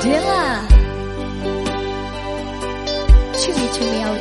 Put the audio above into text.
天啊去没去没奥